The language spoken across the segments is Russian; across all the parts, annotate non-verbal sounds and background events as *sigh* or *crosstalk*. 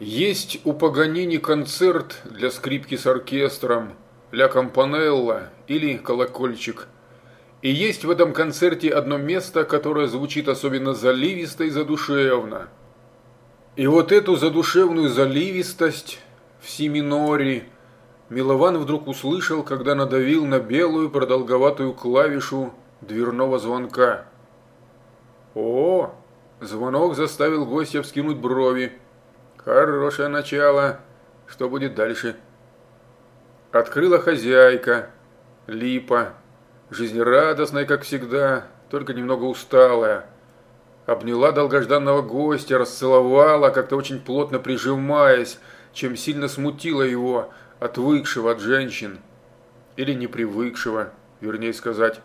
Есть у Паганини концерт для скрипки с оркестром, ля кампанелла или колокольчик. И есть в этом концерте одно место, которое звучит особенно заливисто и задушевно. И вот эту задушевную заливистость в си миноре Милован вдруг услышал, когда надавил на белую продолговатую клавишу дверного звонка. О, звонок заставил гостя вскинуть брови. Хорошее начало. Что будет дальше? Открыла хозяйка, липа, жизнерадостная, как всегда, только немного усталая. Обняла долгожданного гостя, расцеловала, как-то очень плотно прижимаясь, чем сильно смутила его, отвыкшего от женщин. Или не привыкшего, вернее сказать.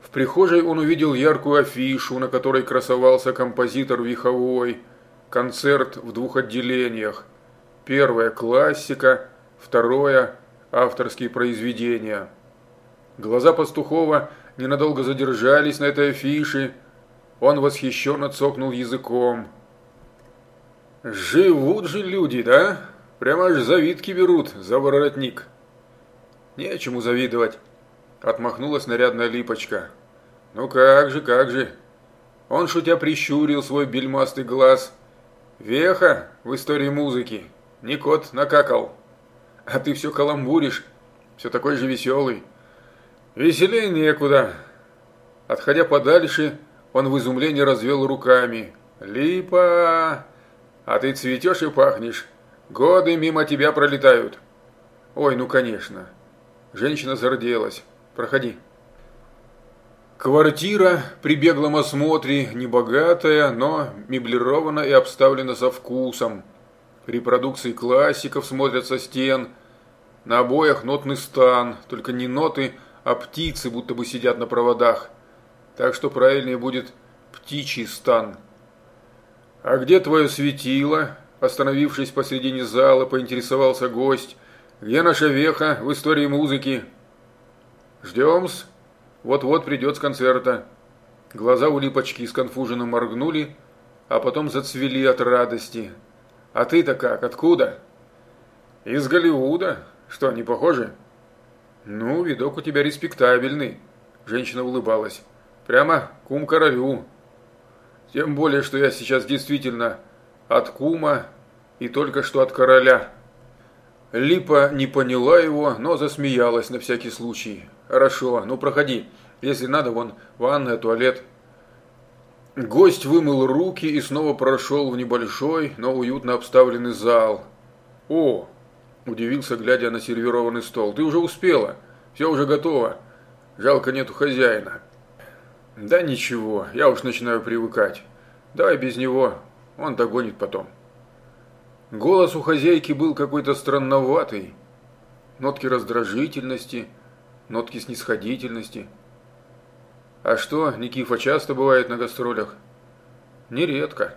В прихожей он увидел яркую афишу, на которой красовался композитор Виховой. Концерт в двух отделениях. Первое – классика, второе – авторские произведения. Глаза Пастухова ненадолго задержались на этой афише. Он восхищенно цокнул языком. «Живут же люди, да? Прямо аж завидки берут за воротник». «Нечему завидовать». Отмахнулась нарядная липочка. Ну как же, как же. Он, шутя, прищурил свой бельмастый глаз. Веха в истории музыки. Не кот накакал. А ты все каламбуришь. Все такой же веселый. Веселее некуда. Отходя подальше, он в изумлении развел руками. Липа! А ты цветешь и пахнешь. Годы мимо тебя пролетают. Ой, ну конечно. Женщина зарделась. Проходи. Квартира при беглом осмотре небогатая, но меблирована и обставлена со вкусом. Репродукции классиков смотрят со стен. На обоях нотный стан, только не ноты, а птицы будто бы сидят на проводах. Так что правильнее будет птичий стан. «А где твое светило?» Остановившись посредине зала, поинтересовался гость. «Где наша веха в истории музыки?» «Ждем-с», вот-вот придет с концерта. Глаза у Липочки сконфуженно моргнули, а потом зацвели от радости. А ты-то как, откуда? Из Голливуда. Что, не похоже? Ну, видок у тебя респектабельный. Женщина улыбалась. Прямо кум королю. Тем более, что я сейчас действительно от кума и только что от короля. Липа не поняла его, но засмеялась на всякий случай. «Хорошо, ну проходи. Если надо, вон ванная, туалет». Гость вымыл руки и снова прошел в небольшой, но уютно обставленный зал. «О!» – удивился, глядя на сервированный стол. «Ты уже успела. Все уже готово. Жалко, нету хозяина». «Да ничего, я уж начинаю привыкать. Давай без него, он догонит потом». Голос у хозяйки был какой-то странноватый. Нотки раздражительности – нотки снисходительности. А что, Никифа часто бывает на гастролях? Нередко.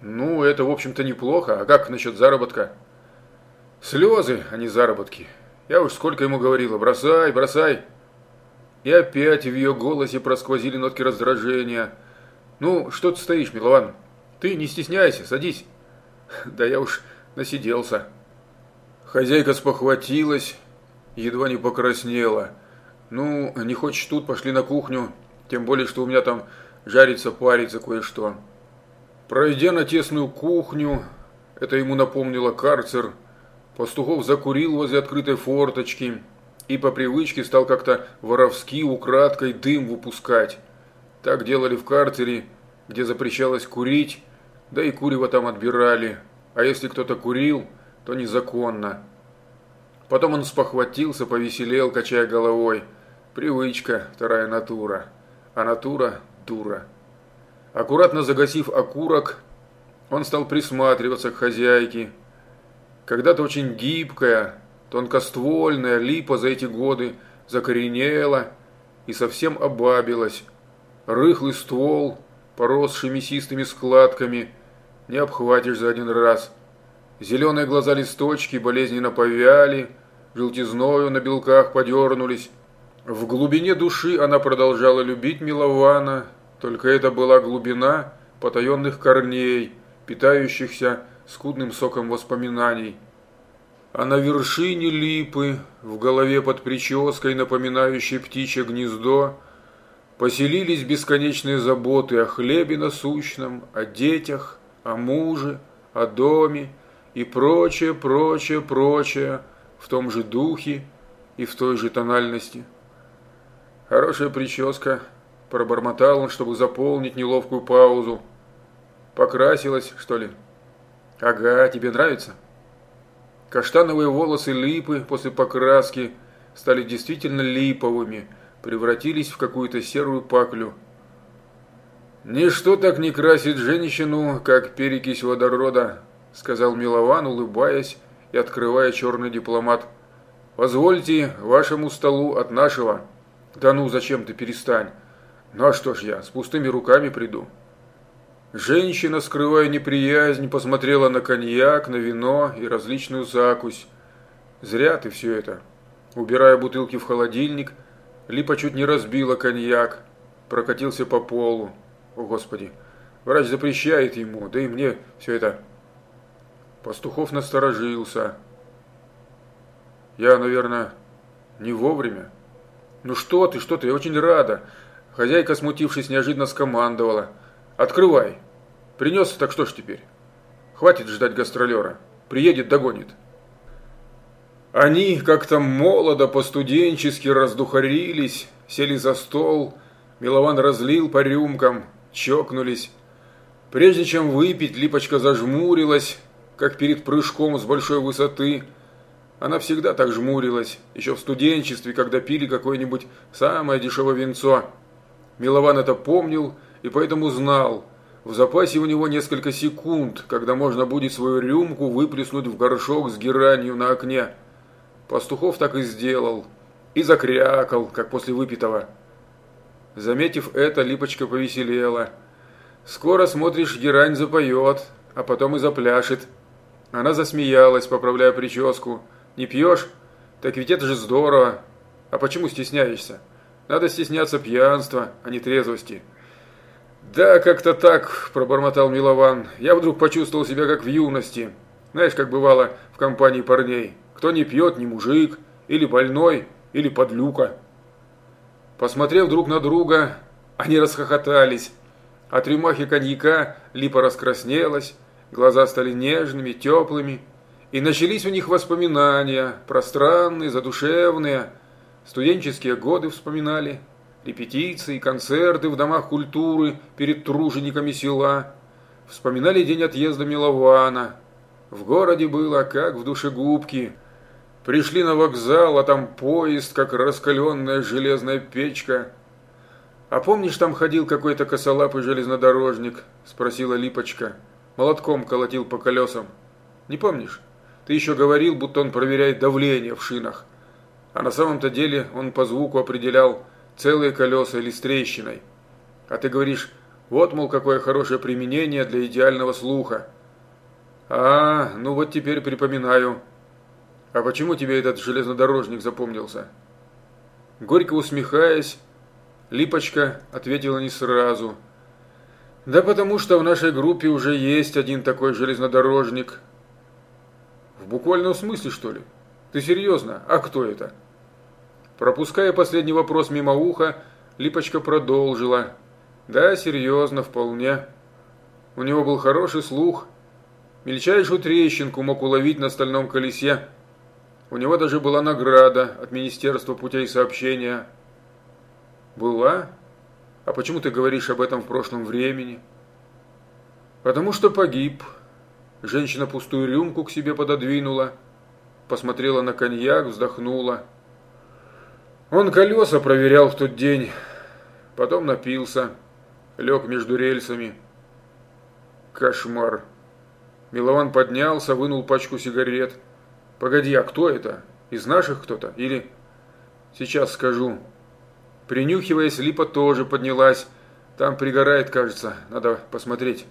Ну, это, в общем-то, неплохо. А как насчет заработка? Слезы, а не заработки. Я уж сколько ему говорила, бросай, бросай. И опять в ее голосе просквозили нотки раздражения. Ну, что ты стоишь, Милован? Ты не стесняйся, садись. *laughs* Да я уж насиделся. Хозяйка спохватилась, едва не покраснела. «Ну, не хочешь тут, пошли на кухню, тем более, что у меня там жарится, парится кое-что». Пройдя на тесную кухню, это ему напомнило карцер, Пастухов закурил возле открытой форточки и по привычке стал как-то воровски украдкой дым выпускать. Так делали в карцере, где запрещалось курить, да и курево там отбирали, а если кто-то курил, то незаконно. Потом он спохватился, повеселел, качая головой. Привычка, вторая натура. А натура – дура. Аккуратно загасив окурок, он стал присматриваться к хозяйке. Когда-то очень гибкая, тонкоствольная липа за эти годы закоренела и совсем обабилась. Рыхлый ствол, поросший мясистыми складками, не обхватишь за один раз. Зеленые глаза листочки болезненно повяли – желтизною на белках подернулись. В глубине души она продолжала любить Милована, только это была глубина потаенных корней, питающихся скудным соком воспоминаний. А на вершине липы, в голове под прической, напоминающей птичье гнездо, поселились бесконечные заботы о хлебе насущном, о детях, о муже, о доме и прочее, прочее, прочее в том же духе и в той же тональности. Хорошая прическа, пробормотал он, чтобы заполнить неловкую паузу. Покрасилась, что ли? Ага, тебе нравится? Каштановые волосы липы после покраски стали действительно липовыми, превратились в какую-то серую паклю. «Ничто так не красит женщину, как перекись водорода», сказал Милован, улыбаясь и открывая черный дипломат. «Позвольте вашему столу от нашего». «Да ну, зачем ты, перестань. Ну а что ж я, с пустыми руками приду». Женщина, скрывая неприязнь, посмотрела на коньяк, на вино и различную закусь. Зря ты все это. Убирая бутылки в холодильник, Липа чуть не разбила коньяк, прокатился по полу. О, Господи, врач запрещает ему, да и мне все это... Пастухов насторожился. Я, наверное, не вовремя. Ну что ты, что ты, я очень рада. Хозяйка, смутившись, неожиданно скомандовала – Открывай. Принес, так что ж теперь? Хватит ждать гастролера. Приедет, догонит. Они как-то молодо, по-студенчески раздухарились, сели за стол, Милован разлил по рюмкам, чокнулись. Прежде чем выпить, Липочка зажмурилась, как перед прыжком с большой высоты. Она всегда так жмурилась, еще в студенчестве, когда пили какое-нибудь самое дешевое винцо. Милован это помнил и поэтому знал, в запасе у него несколько секунд, когда можно будет свою рюмку выплеснуть в горшок с геранью на окне. Пастухов так и сделал. И закрякал, как после выпитого. Заметив это, Липочка повеселела. «Скоро, смотришь, герань запоет, а потом и запляшет». Она засмеялась, поправляя прическу. «Не пьешь? Так ведь это же здорово. А почему стесняешься? Надо стесняться пьянства, а не трезвости». «Да, как-то так», – пробормотал Милован. «Я вдруг почувствовал себя как в юности. Знаешь, как бывало в компании парней. Кто не пьет, не мужик, или больной, или подлюка». Посмотрев друг на друга, они расхохотались. От рюмахи коньяка липа раскраснелась, глаза стали нежными, теплыми. И начались у них воспоминания, пространные, задушевные. Студенческие годы вспоминали – репетиции, концерты в домах культуры перед тружениками села. Вспоминали день отъезда Милована. В городе было, как в душегубке. Пришли на вокзал, а там поезд, как раскаленная железная печка. «А помнишь, там ходил какой-то косолапый железнодорожник?» – спросила Липочка. Молотком колотил по колесам. «Не помнишь? Ты еще говорил, будто он проверяет давление в шинах. А на самом-то деле он по звуку определял, целые колеса или с трещиной. А ты говоришь, вот, мол, какое хорошее применение для идеального слуха. А, ну вот теперь припоминаю. А почему тебе этот железнодорожник запомнился? Горько усмехаясь, Липочка ответила не сразу. Да потому что в нашей группе уже есть один такой железнодорожник. В буквальном смысле, что ли? Ты серьезно? А кто это? Пропуская последний вопрос мимо уха, Липочка продолжила. Да, серьезно, вполне. У него был хороший слух. Мельчайшую трещинку мог уловить на стальном колесе. У него даже была награда от Министерства путей сообщения. Была? А почему ты говоришь об этом в прошлом времени? Потому что погиб. Женщина пустую рюмку к себе пододвинула, посмотрела на коньяк, вздохнула. Он колеса проверял в тот день, потом напился, лег между рельсами. Кошмар. Милован поднялся, вынул пачку сигарет. Погоди, а кто это? Из наших кто-то? Или... Сейчас скажу. Принюхиваясь, Липа тоже поднялась. Там пригорает, кажется. Надо посмотреть.